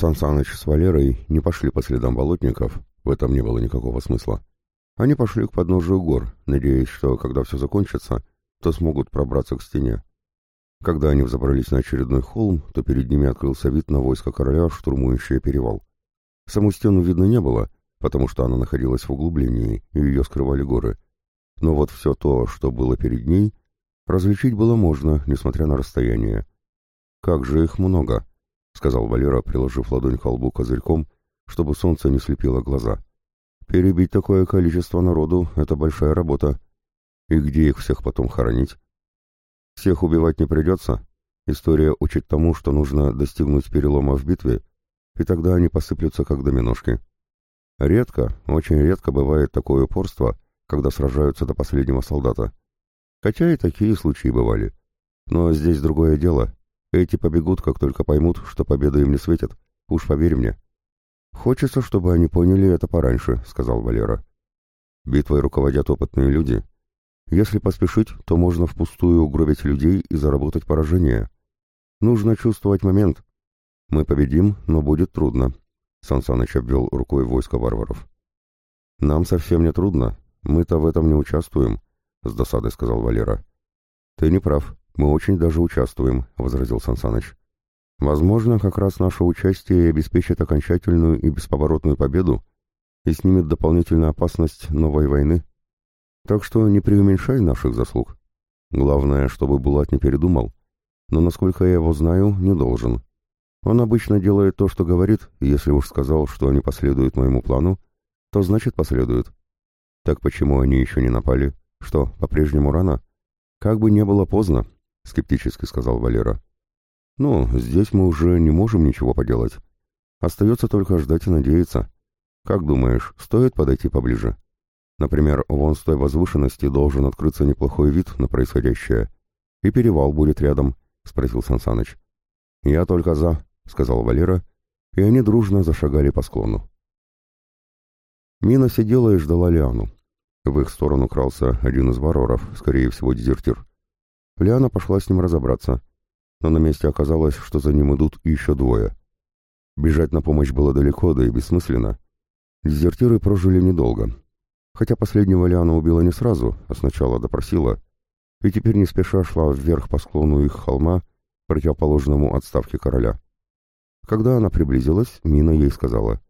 Сан Саныч с Валерой не пошли по следам болотников, в этом не было никакого смысла. Они пошли к подножию гор, надеясь, что, когда все закончится, то смогут пробраться к стене. Когда они взобрались на очередной холм, то перед ними открылся вид на войско короля, штурмующее перевал. Саму стену видно не было, потому что она находилась в углублении, и ее скрывали горы. Но вот все то, что было перед ней, различить было можно, несмотря на расстояние. «Как же их много!» — сказал Валера, приложив ладонь к колбу козырьком, чтобы солнце не слепило глаза. «Перебить такое количество народу — это большая работа. И где их всех потом хоронить?» «Всех убивать не придется. История учит тому, что нужно достигнуть перелома в битве, и тогда они посыплются как доминошки. Редко, очень редко бывает такое упорство, когда сражаются до последнего солдата. Хотя и такие случаи бывали. Но здесь другое дело. Эти побегут, как только поймут, что победа им не светит. Уж поверь мне. Хочется, чтобы они поняли это пораньше, сказал Валера. Битвой руководят опытные люди. Если поспешить, то можно впустую угробить людей и заработать поражение. Нужно чувствовать момент. Мы победим, но будет трудно. Сан Саныч обвел рукой войско варваров. Нам совсем не трудно. Мы-то в этом не участвуем, с досадой сказал Валера. Ты не прав. «Мы очень даже участвуем», — возразил Сансаныч. «Возможно, как раз наше участие обеспечит окончательную и бесповоротную победу и снимет дополнительную опасность новой войны. Так что не преуменьшай наших заслуг. Главное, чтобы Булат не передумал, но, насколько я его знаю, не должен. Он обычно делает то, что говорит, и если уж сказал, что они последуют моему плану, то значит последуют. Так почему они еще не напали? Что, по-прежнему рано? Как бы не было поздно, — скептически сказал Валера. «Ну, здесь мы уже не можем ничего поделать. Остается только ждать и надеяться. Как думаешь, стоит подойти поближе? Например, вон с той возвышенности должен открыться неплохой вид на происходящее. И перевал будет рядом», — спросил Сансаныч. «Я только за», — сказал Валера, и они дружно зашагали по склону. Мина сидела и ждала Лиану. В их сторону крался один из варваров, скорее всего, дезертир. Лиана пошла с ним разобраться, но на месте оказалось, что за ним идут еще двое. Бежать на помощь было далеко, да и бессмысленно. Дезертиры прожили недолго. Хотя последнего Лиана убила не сразу, а сначала допросила, и теперь не спеша шла вверх по склону их холма, противоположному отставке короля. Когда она приблизилась, Мина ей сказала,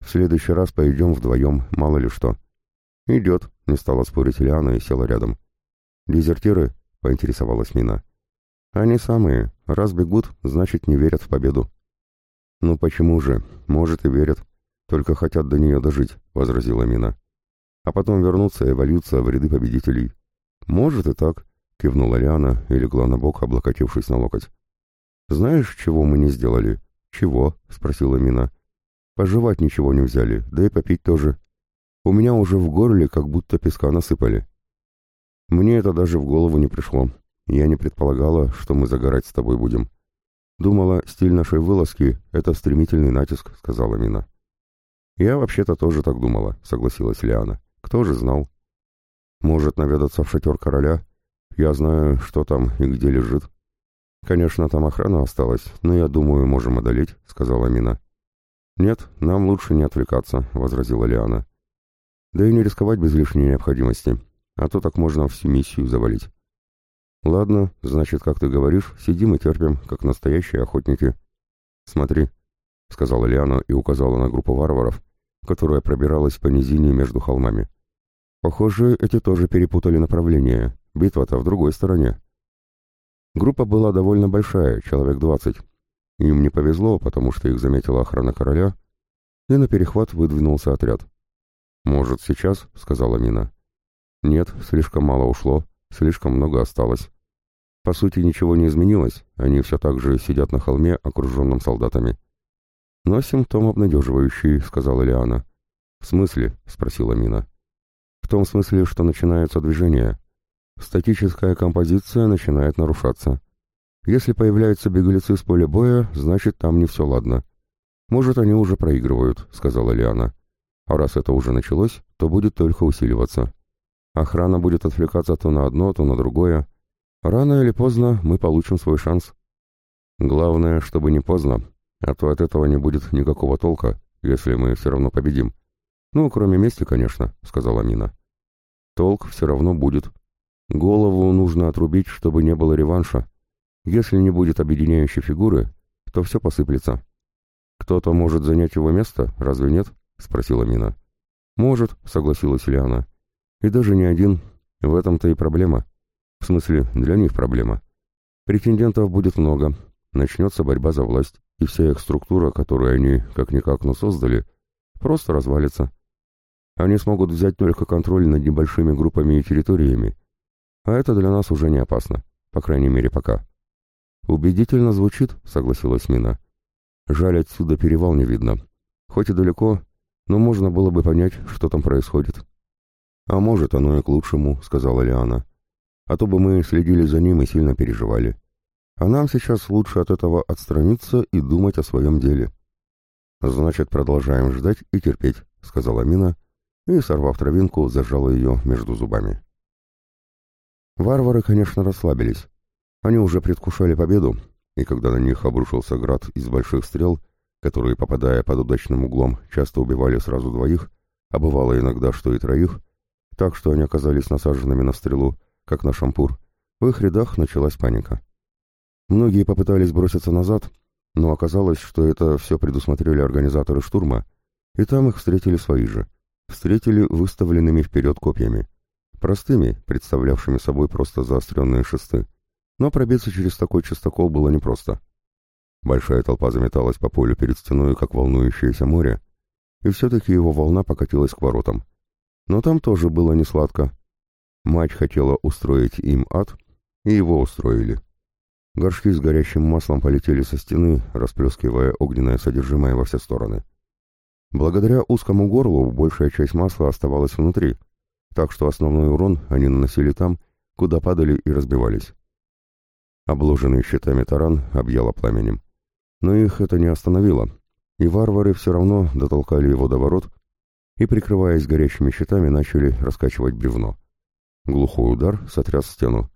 «В следующий раз пойдем вдвоем, мало ли что». «Идет», — не стала спорить Лиана и села рядом. «Дезертиры?» — поинтересовалась Мина. «Они самые. Раз бегут, значит, не верят в победу». «Ну почему же? Может, и верят. Только хотят до нее дожить», — возразила Мина. «А потом вернуться и вольются в ряды победителей». «Может и так», — кивнула Лиана и легла на бок, облокотившись на локоть. «Знаешь, чего мы не сделали?» «Чего?» — спросила Мина. «Пожевать ничего не взяли, да и попить тоже. У меня уже в горле как будто песка насыпали». Мне это даже в голову не пришло. Я не предполагала, что мы загорать с тобой будем. Думала, стиль нашей вылазки — это стремительный натиск, — сказала Мина. Я вообще-то тоже так думала, — согласилась Лиана. Кто же знал? Может наведаться в шатер короля? Я знаю, что там и где лежит. Конечно, там охрана осталась, но я думаю, можем одолеть, — сказала Мина. Нет, нам лучше не отвлекаться, — возразила Лиана. Да и не рисковать без лишней необходимости а то так можно всю миссию завалить. Ладно, значит, как ты говоришь, сидим и терпим, как настоящие охотники. Смотри, — сказала Лиана и указала на группу варваров, которая пробиралась по низине между холмами. Похоже, эти тоже перепутали направление. Битва-то в другой стороне. Группа была довольно большая, человек двадцать. Им не повезло, потому что их заметила охрана короля, и на перехват выдвинулся отряд. «Может, сейчас?» — сказала Мина. Нет, слишком мало ушло, слишком много осталось. По сути, ничего не изменилось, они все так же сидят на холме, окруженном солдатами. «Но симптом обнадеживающий», — сказала Лиана. «В смысле?» — спросила Мина. «В том смысле, что начинается движение. Статическая композиция начинает нарушаться. Если появляются беглецы с поля боя, значит, там не все ладно. Может, они уже проигрывают», — сказала Лиана. «А раз это уже началось, то будет только усиливаться». Охрана будет отвлекаться то на одно, то на другое. Рано или поздно мы получим свой шанс. Главное, чтобы не поздно, А то от этого не будет никакого толка, если мы все равно победим. Ну, кроме мести, конечно, сказала Мина. Толк все равно будет. Голову нужно отрубить, чтобы не было реванша. Если не будет объединяющей фигуры, то все посыплется. Кто-то может занять его место, разве нет? Спросила Мина. Может, согласилась Ильяна. И даже не один. В этом-то и проблема. В смысле, для них проблема. Претендентов будет много. Начнется борьба за власть, и вся их структура, которую они как-никак но создали, просто развалится. Они смогут взять только контроль над небольшими группами и территориями. А это для нас уже не опасно. По крайней мере, пока. «Убедительно звучит», — согласилась Мина. «Жаль, отсюда перевал не видно. Хоть и далеко, но можно было бы понять, что там происходит». «А может, оно и к лучшему», — сказала Лиана. «А то бы мы следили за ним и сильно переживали. А нам сейчас лучше от этого отстраниться и думать о своем деле». «Значит, продолжаем ждать и терпеть», — сказала Мина, и, сорвав травинку, зажала ее между зубами. Варвары, конечно, расслабились. Они уже предвкушали победу, и когда на них обрушился град из больших стрел, которые, попадая под удачным углом, часто убивали сразу двоих, а бывало иногда, что и троих, так что они оказались насаженными на стрелу, как на шампур. В их рядах началась паника. Многие попытались броситься назад, но оказалось, что это все предусмотрели организаторы штурма, и там их встретили свои же. Встретили выставленными вперед копьями. Простыми, представлявшими собой просто заостренные шесты. Но пробиться через такой частокол было непросто. Большая толпа заметалась по полю перед стеной, как волнующееся море, и все-таки его волна покатилась к воротам. Но там тоже было не сладко. Мать хотела устроить им ад, и его устроили. Горшки с горящим маслом полетели со стены, расплескивая огненное содержимое во все стороны. Благодаря узкому горлу большая часть масла оставалась внутри, так что основной урон они наносили там, куда падали и разбивались. Обложенный щитами таран объяло пламенем. Но их это не остановило, и варвары все равно дотолкали его до ворот и, прикрываясь горящими щитами, начали раскачивать бревно. Глухой удар сотряс стену.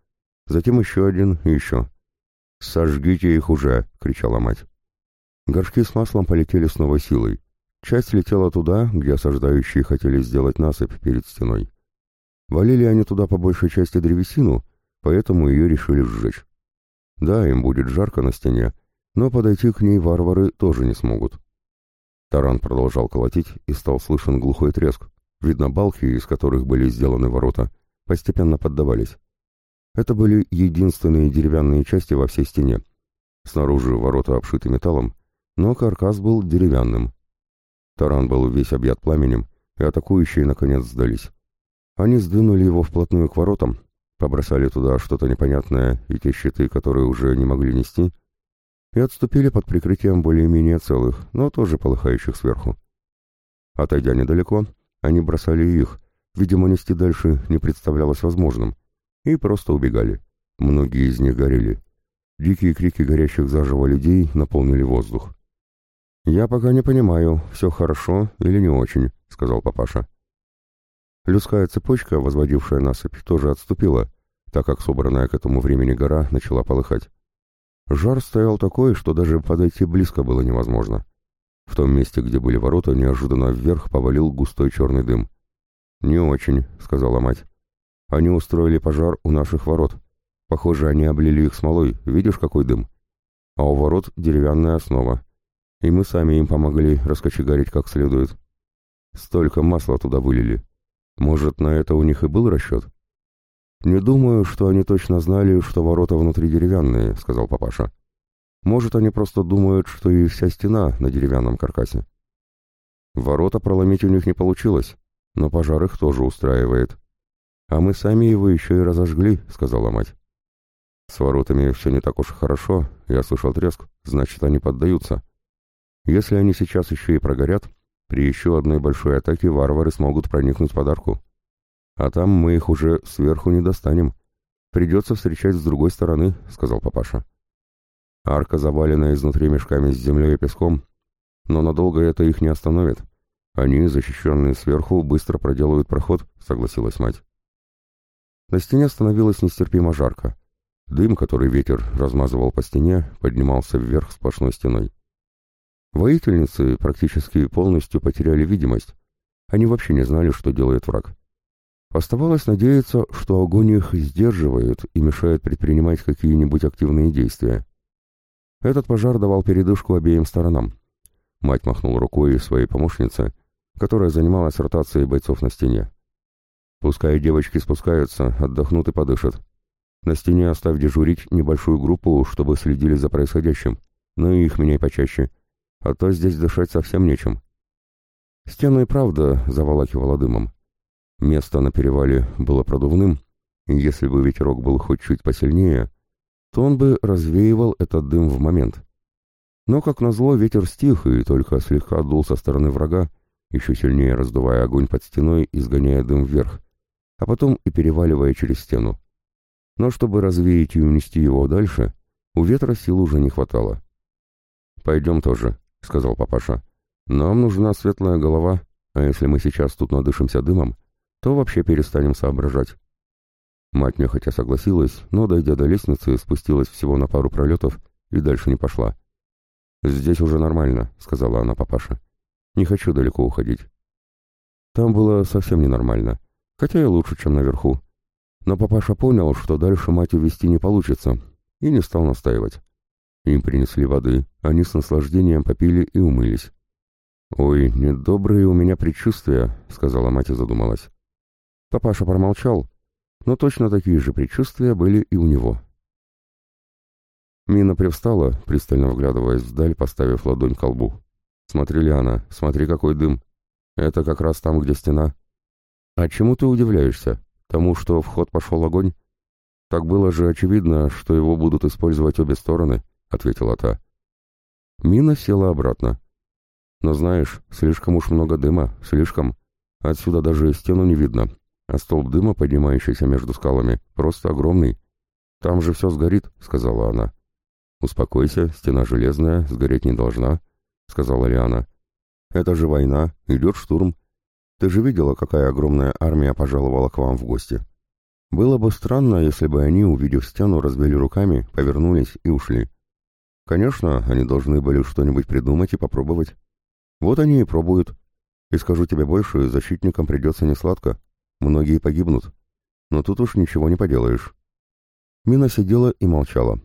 Затем еще один и еще. «Сожгите их уже!» — кричала мать. Горшки с маслом полетели с новой силой. Часть летела туда, где осаждающие хотели сделать насыпь перед стеной. Валили они туда по большей части древесину, поэтому ее решили сжечь. Да, им будет жарко на стене, но подойти к ней варвары тоже не смогут. Таран продолжал колотить, и стал слышен глухой треск. Видно, балки, из которых были сделаны ворота, постепенно поддавались. Это были единственные деревянные части во всей стене. Снаружи ворота обшиты металлом, но каркас был деревянным. Таран был весь объят пламенем, и атакующие наконец сдались. Они сдвинули его вплотную к воротам, побросали туда что-то непонятное и те щиты, которые уже не могли нести, и отступили под прикрытием более-менее целых, но тоже полыхающих сверху. Отойдя недалеко, они бросали их, видимо, нести дальше не представлялось возможным, и просто убегали. Многие из них горели. Дикие крики горящих заживо людей наполнили воздух. «Я пока не понимаю, все хорошо или не очень», — сказал папаша. Людская цепочка, возводившая насыпь, тоже отступила, так как собранная к этому времени гора начала полыхать. Жар стоял такой, что даже подойти близко было невозможно. В том месте, где были ворота, неожиданно вверх повалил густой черный дым. «Не очень», — сказала мать. «Они устроили пожар у наших ворот. Похоже, они облили их смолой. Видишь, какой дым? А у ворот деревянная основа. И мы сами им помогли раскочегарить как следует. Столько масла туда вылили. Может, на это у них и был расчет?» «Не думаю, что они точно знали, что ворота внутри деревянные», — сказал папаша. «Может, они просто думают, что и вся стена на деревянном каркасе». «Ворота проломить у них не получилось, но пожар их тоже устраивает. А мы сами его еще и разожгли», — сказала мать. «С воротами все не так уж хорошо, я слышал треск, значит, они поддаются. Если они сейчас еще и прогорят, при еще одной большой атаке варвары смогут проникнуть под арку. А там мы их уже сверху не достанем. Придется встречать с другой стороны, — сказал папаша. Арка завалена изнутри мешками с землей и песком, но надолго это их не остановит. Они, защищенные сверху, быстро проделают проход, — согласилась мать. На стене становилось нестерпимо жарко. Дым, который ветер размазывал по стене, поднимался вверх сплошной стеной. Воительницы практически полностью потеряли видимость. Они вообще не знали, что делает враг. Оставалось надеяться, что огонь их сдерживает и мешает предпринимать какие-нибудь активные действия. Этот пожар давал передышку обеим сторонам. Мать махнула рукой своей помощнице, которая занималась ротацией бойцов на стене. «Пускай девочки спускаются, отдохнут и подышат. На стене оставь дежурить небольшую группу, чтобы следили за происходящим. Ну и их меняй почаще, а то здесь дышать совсем нечем». Стену и правда заволакивала дымом. Место на перевале было продувным, и если бы ветерок был хоть чуть посильнее, то он бы развеивал этот дым в момент. Но, как назло, ветер стих и только слегка дул со стороны врага, еще сильнее раздувая огонь под стеной и сгоняя дым вверх, а потом и переваливая через стену. Но чтобы развеять и унести его дальше, у ветра сил уже не хватало. «Пойдем тоже», — сказал папаша. «Нам нужна светлая голова, а если мы сейчас тут надышимся дымом, то вообще перестанем соображать. Мать нехотя согласилась, но, дойдя до лестницы, спустилась всего на пару пролетов и дальше не пошла. «Здесь уже нормально», — сказала она папаше. «Не хочу далеко уходить». Там было совсем ненормально, хотя и лучше, чем наверху. Но папаша понял, что дальше мать увести не получится, и не стал настаивать. Им принесли воды, они с наслаждением попили и умылись. «Ой, недобрые у меня предчувствия», — сказала мать и задумалась. Папаша промолчал, но точно такие же предчувствия были и у него. Мина привстала, пристально вглядываясь вдаль, поставив ладонь к лбу. «Смотри, Лиана, смотри, какой дым. Это как раз там, где стена. А чему ты удивляешься? Тому, что в ход пошел огонь? Так было же очевидно, что его будут использовать обе стороны», — ответила та. Мина села обратно. «Но знаешь, слишком уж много дыма, слишком. Отсюда даже стену не видно, а столб дыма, поднимающийся между скалами, просто огромный. «Там же все сгорит», — сказала она. «Успокойся, стена железная, сгореть не должна», — сказала Лиана. «Это же война, идет штурм. Ты же видела, какая огромная армия пожаловала к вам в гости. Было бы странно, если бы они, увидев стену, разбили руками, повернулись и ушли. Конечно, они должны были что-нибудь придумать и попробовать. Вот они и пробуют. И скажу тебе больше, защитникам придется несладко. Многие погибнут. Но тут уж ничего не поделаешь. Мина сидела и молчала.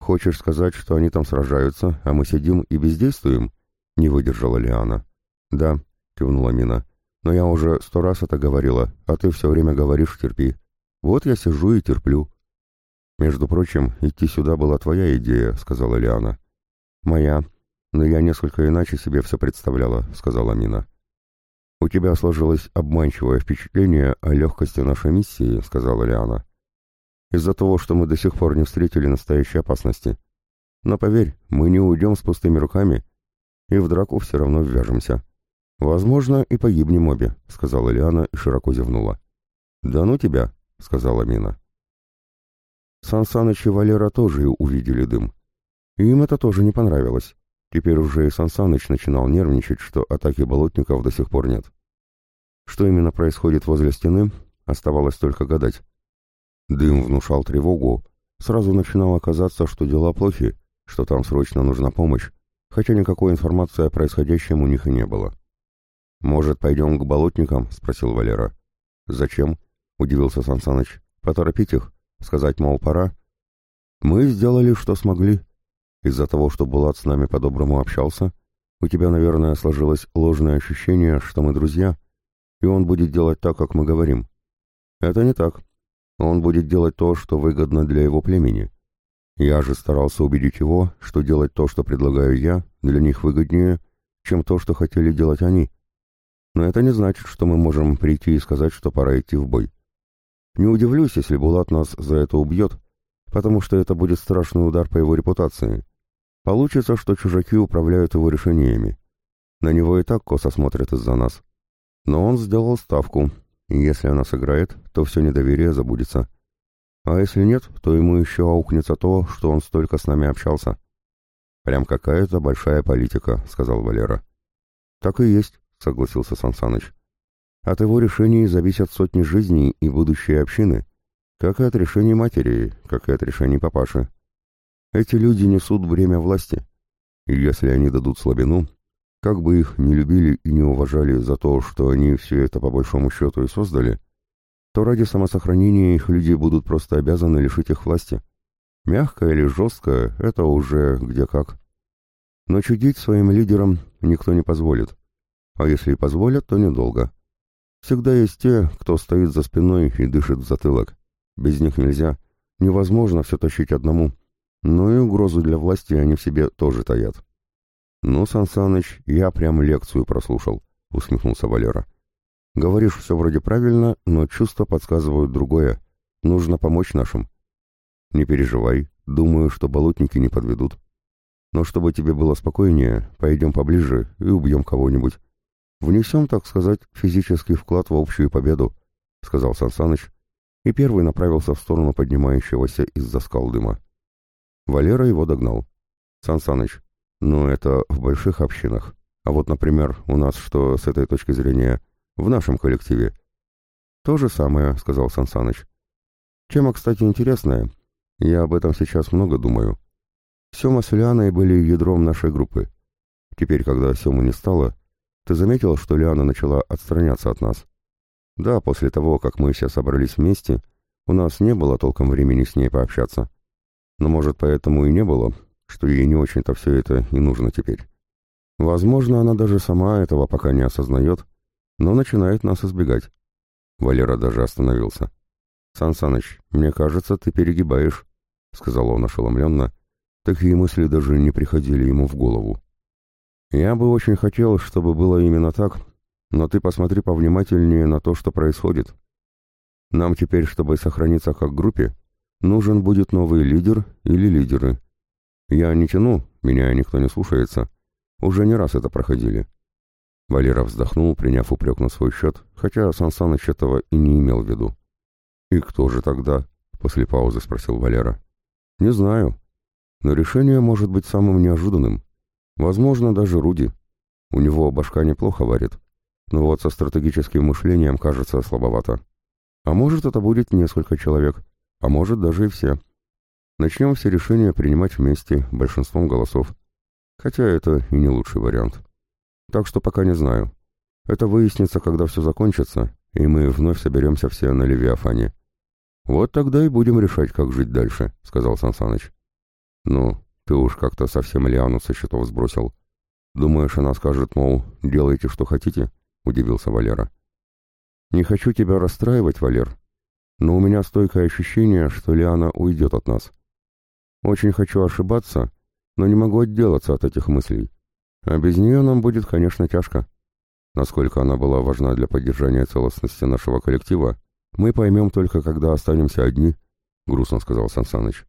«Хочешь сказать, что они там сражаются, а мы сидим и бездействуем?» — не выдержала Лиана. «Да», — кивнула Мина. «Но я уже сто раз это говорила, а ты все время говоришь «терпи». Вот я сижу и терплю». «Между прочим, идти сюда была твоя идея», — сказала Лиана. «Моя. Но я несколько иначе себе все представляла», — сказала Мина. «У тебя сложилось обманчивое впечатление о легкости нашей миссии», — сказала Лиана. «Из-за того, что мы до сих пор не встретили настоящей опасности. Но поверь, мы не уйдем с пустыми руками, и в драку все равно ввяжемся. Возможно, и погибнем обе», — сказала Лиана и широко зевнула. «Да ну тебя», — сказала Мина. Сан Саныч и Валера тоже увидели дым. И им это тоже не понравилось. Теперь уже и Сансаныч начинал нервничать, что атаки болотников до сих пор нет. Что именно происходит возле стены, оставалось только гадать. Дым внушал тревогу, сразу начинало казаться, что дела плохи, что там срочно нужна помощь, хотя никакой информации о происходящем у них и не было. «Может, пойдем к болотникам?» — спросил Валера. «Зачем?» — удивился Сансаныч. «Поторопить их? Сказать, мол, пора?» «Мы сделали, что смогли», из-за того, что Булат с нами по-доброму общался, у тебя, наверное, сложилось ложное ощущение, что мы друзья, и он будет делать так, как мы говорим. Это не так. Он будет делать то, что выгодно для его племени. Я же старался убедить его, что делать то, что предлагаю я, для них выгоднее, чем то, что хотели делать они. Но это не значит, что мы можем прийти и сказать, что пора идти в бой. Не удивлюсь, если Булат нас за это убьет, потому что это будет страшный удар по его репутации. Получится, что чужаки управляют его решениями. На него и так косо смотрят из-за нас. Но он сделал ставку, если она сыграет, то все недоверие забудется. А если нет, то ему еще аукнется то, что он столько с нами общался. «Прям какая-то большая политика», — сказал Валера. «Так и есть», — согласился Сансаныч. «От его решений зависят сотни жизней и будущее общины, как и от решений матери, как и от решений папаши. Эти люди несут бремя власти. И если они дадут слабину, как бы их не любили и не уважали за то, что они все это по большому счету и создали, то ради самосохранения их люди будут просто обязаны лишить их власти. Мягко или жестко — это уже где как. Но чудить своим лидерам никто не позволит. А если и позволят, то недолго. Всегда есть те, кто стоит за спиной и дышит в затылок. Без них нельзя. Невозможно все тащить одному. Но и угрозу для власти они в себе тоже таят. «Ну, Сан Саныч, я прям лекцию прослушал», — усмехнулся Валера. «Говоришь все вроде правильно, но чувства подсказывают другое. Нужно помочь нашим». «Не переживай, думаю, что болотники не подведут. Но чтобы тебе было спокойнее, пойдем поближе и убьем кого-нибудь. Внесем, так сказать, физический вклад в общую победу», — сказал Сан Саныч, и первый направился в сторону поднимающегося из-за скал дыма. Валера его догнал. «Сан Саныч, ну это в больших общинах. А вот, например, у нас что с этой точки зрения в нашем коллективе?» «То же самое», — сказал Сан Саныч. «Тема, кстати, интересная. Я об этом сейчас много думаю. Сема с Лианой были ядром нашей группы. Теперь, когда Сему не стало, ты заметил, что Лиана начала отстраняться от нас? Да, после того, как мы все собрались вместе, у нас не было толком времени с ней пообщаться. Но, может, поэтому и не было, что ей не очень-то все это и нужно теперь. Возможно, она даже сама этого пока не осознает, но начинает нас избегать. Валера даже остановился. «Сан Саныч, мне кажется, ты перегибаешь», — сказал он ошеломленно. Такие мысли даже не приходили ему в голову. «Я бы очень хотел, чтобы было именно так, но ты посмотри повнимательнее на то, что происходит. Нам теперь, чтобы сохраниться как группе, нужен будет новый лидер или лидеры. Я не тяну, меня никто не слушается. Уже не раз это проходили». Валера вздохнул, приняв упрек на свой счет, хотя Сан Саныч этого и не имел в виду. «И кто же тогда?» — после паузы спросил Валера. «Не знаю. Но решение может быть самым неожиданным. Возможно, даже Руди. У него башка неплохо варит. Но вот со стратегическим мышлением кажется слабовато. А может, это будет несколько человек. А может, даже и все. Начнем все решения принимать вместе, большинством голосов. Хотя это и не лучший вариант. Так что пока не знаю. Это выяснится, когда все закончится, и мы вновь соберемся все на Левиафане. Вот тогда и будем решать, как жить дальше, — сказал Сансаныч. Ну, ты уж как-то совсем Лиану со счетов сбросил. Думаешь, она скажет, мол, делайте, что хотите? — удивился Валера. Не хочу тебя расстраивать, Валер, но у меня стойкое ощущение, что Лиана уйдет от нас. Очень хочу ошибаться, но не могу отделаться от этих мыслей. А без нее нам будет, конечно, тяжко. Насколько она была важна для поддержания целостности нашего коллектива, мы поймем только, когда останемся одни, — грустно сказал Сансаныч.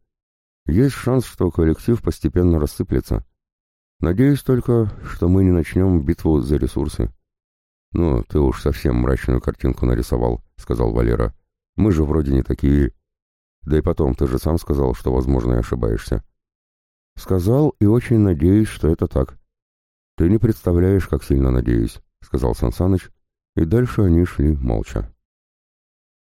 Есть шанс, что коллектив постепенно рассыплется. Надеюсь только, что мы не начнем битву за ресурсы. «Ну, ты уж совсем мрачную картинку нарисовал», — сказал Валера. «Мы же вроде не такие. Да и потом, ты же сам сказал, что, возможно, и ошибаешься». «Сказал и очень надеюсь, что это так». «Ты не представляешь, как сильно надеюсь», — сказал Сансаныч, и дальше они шли молча.